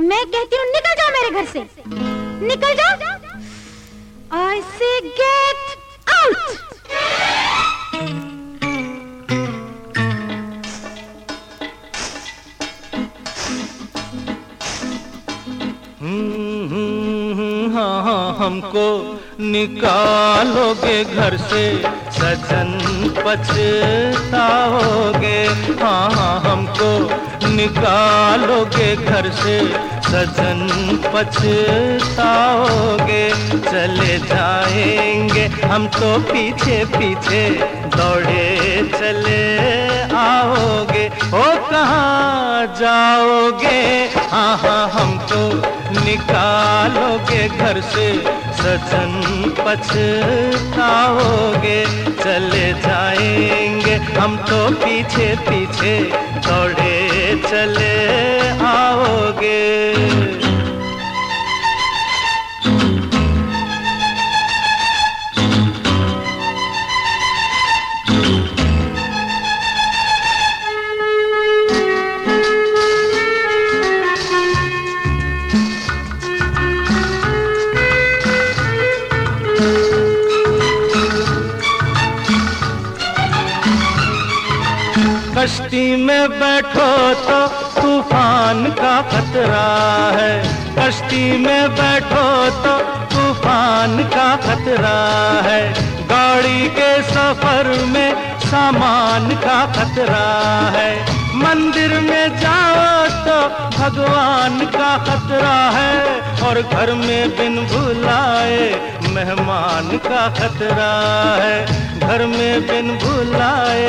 मैं कहती हूँ निकल जाओ मेरे घर से। निकल जाओ। आई से गेट आउट हमको निकालोगे घर से, सजन पछताओगे। हाँ हाँ हमको निकालोगे घर से, सजन पछताओगे। चले जाएँगे हम तो पीछे पीछे दौड़े चले आओगे। ओ, कहाँ जाओगे? हाँ हाँ हमको निकालोगे घर से सजन पछताओगे। चले जाएँगे हम तो पीछे पीछे दौड़े चले। कश्ती में बैठो तो तूफ़ान का खतरा है। कश्ती में बैठो तो तूफ़ान का खतरा है। गाड़ी के सफ़र में सामान का खतरा है। मंदिर में जाओ तो भगवान का खतरा है। और घर में बिन भुलाए मेहमान का खतरा है। घर में बिन भुलाए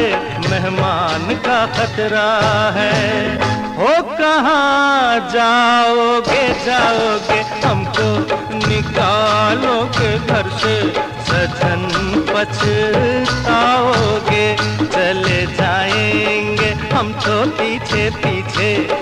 मेहमान का खतरा है। हो कहाँ जाओगे जाओगे? हमको निकालोगे घर से सजन पछताओगे। चले जाएँगे हम तो पीछे पीछे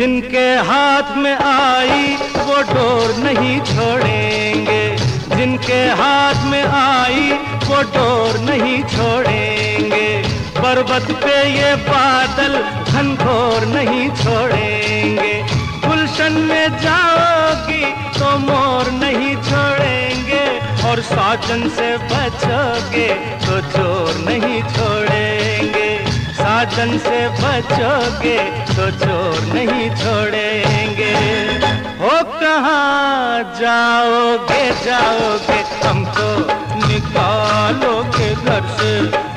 जिनके हाथ में आई, वो डोर नहीं छोड़ेंगे। जिनके हाथ में आई, वो डोर नहीं छोड़ेंगे। पर्वत पे ये बादल घनघोर नहीं छोड़ेंगे। गुलशन में जाओगी तो मोर नहीं छोड़ेंगे। और साजन से बचोगे तो चोर नहीं छोड़ेंगे साजन से बचोगे तो चोर नहीं छोड़ेंगे। हो कहाँ जाओगे जाओगे? हमको निकालोगे घर से,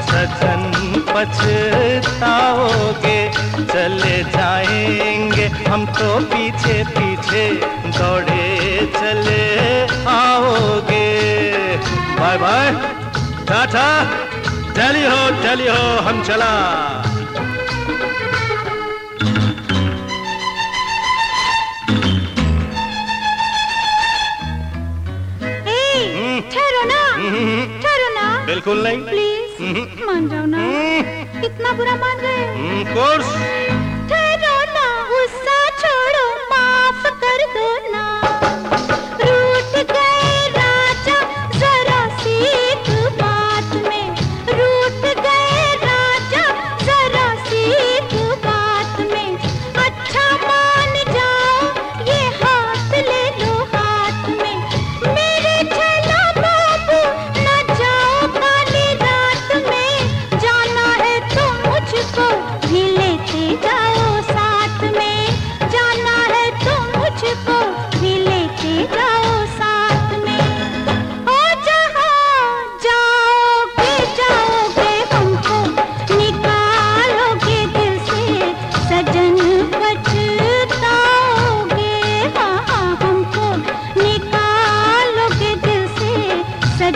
सजन पछताओगे। चले जाएँगे, हम तो पीछे पीछे दौड़े चले आओगे। Bye bye. टाटा। चली हो चली हो, हम चला। बिल्कुल नहीं। प्लीज़ मान जाओ ना कितना बुरा मान गए। कोर्स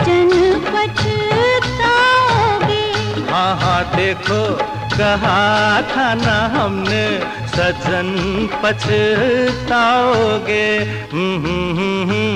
सजन पछताओगे। हाँ हाँ देखो कहा था ना हमने? सजन पछताओगे। हम्म हम्म हम्म।